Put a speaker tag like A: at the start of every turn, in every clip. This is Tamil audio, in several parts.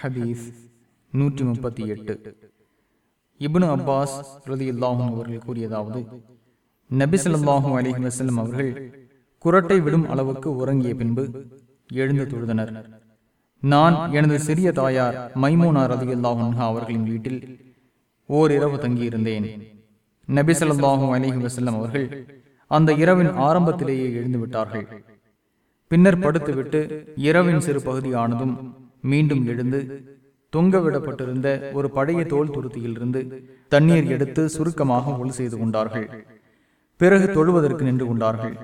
A: ஹதீஸ் நூற்றி முப்பத்தி எட்டு. இப்னு அப்பாஸ் ரதியுல்லாஹும் அவர்கள் கூறியதாவது நபிசல்லாஹும் ஸல்லல்லாஹு வசலம் அவர்கள் குரட்டை விடும் அளவுக்கு உறங்கிய பின்பு எழுந்து தொழுதனர். நான் எனது சிறிய தாயார் மைமோனா ரதி அன்ஹா அவர்களின் வீட்டில் ஓரிரவு தங்கியிருந்தேன். நபிசல்லாஹும் ஸல்லல்லாஹு வசல்லம் அவர்கள் அந்த இரவின் ஆரம்பத்திலேயே எழுந்துவிட்டார்கள் பின்னர் படுத்துவிட்டு இரவின் சிறு பகுதியானதும் மீண்டும் எழுந்து தொங்கவிடப்பட்டிருந்த ஒரு பழைய தோல் துருத்தியில் இருந்து தண்ணீர் எடுத்து சுருக்கமாக ஒளி செய்து கொண்டார்கள். பிறகு தொழுவதற்கு நின்று கொண்டார்கள்.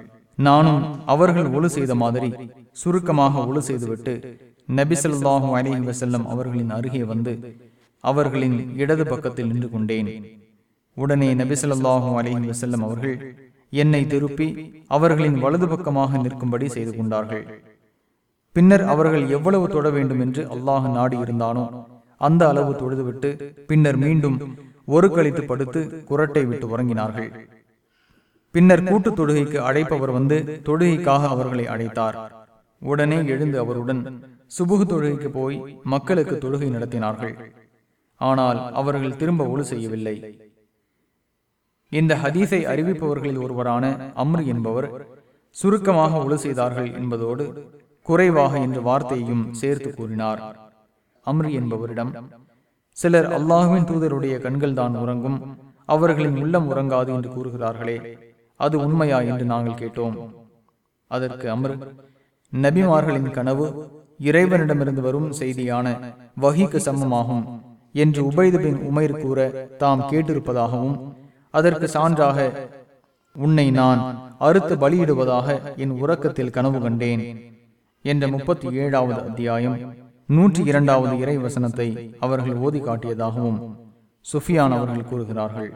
A: நானும் அவர்கள் ஒழு செய்த மாதிரி சுருக்கமாக ஒழு செய்துவிட்டு நபிசல்லாஹு அலி வசல்லம் அவர்களின் அருகே வந்து அவர்களின் இடது பக்கத்தில் நின்று கொண்டேன். உடனே நபிசல்லாஹு அலி வசல்லம் அவர்கள் என்னை திருப்பி அவர்களின் வலது பக்கமாக நிற்கும்படி செய்து கொண்டார்கள். பின்னர் அவர்கள் எவ்வளவு தொட வேண்டும் என்று அல்லாஹ் நாடி இருந்தானோ அந்த அளவு தொழுதுவிட்டு பின்னர் மீண்டும் ஒரு கழித்து படுத்து குரட்டை விட்டு உறங்கினார்கள். பின்னர் கூட்டு தொழுகைக்கு அழைப்பவர் வந்து தொழுகைக்காக அவர்களை அழைத்தார். உடனே எழுந்து அவருடன் சுபுகு தொழுகைக்கு போய் மக்களுக்கு தொழுகை நடத்தினார்கள். ஆனால் அவர்கள் திரும்ப ஒழு செய்யவில்லை. இந்த ஹதீஸை அறிவிப்பவர்களில் ஒருவரான அம்ரு என்பவர் சுருக்கமாக ஒழு செய்தார்கள் என்பதோடு குறைவாக என்ற வார்த்தையையும் சேர்த்து கூறினார். அம்ரி என்பவரிடம் சிலர் அல்லாஹுவின் தூதருடைய கண்கள் தான் உறங்கும் அவர்களின் உள்ளம் உறங்காது என்று கூறுகிறார்களே அது உண்மையா என்று நாங்கள் கேட்டோம். அதற்கு அமர் நபிமார்களின் கனவு இறைவனிடமிருந்து வரும் செய்தியான வகிக்கு சமமாகும் என்று உபைது பின் உமைர் கூற தாம் கேட்டிருப்பதாகவும் அதற்கு சான்றாக உன்னை நான் அறுத்து பலியிடுவதாக என் உறக்கத்தில் கனவு கண்டேன். என்ற முப்பத்தி ஏழாவது அத்தியாயம் நூற்றி இரண்டாவது இறை வசனத்தை அவர்கள் ஓதி காட்டியதாகவும் சுஃபியான் அவர்கள் கூறுகிறார்கள்.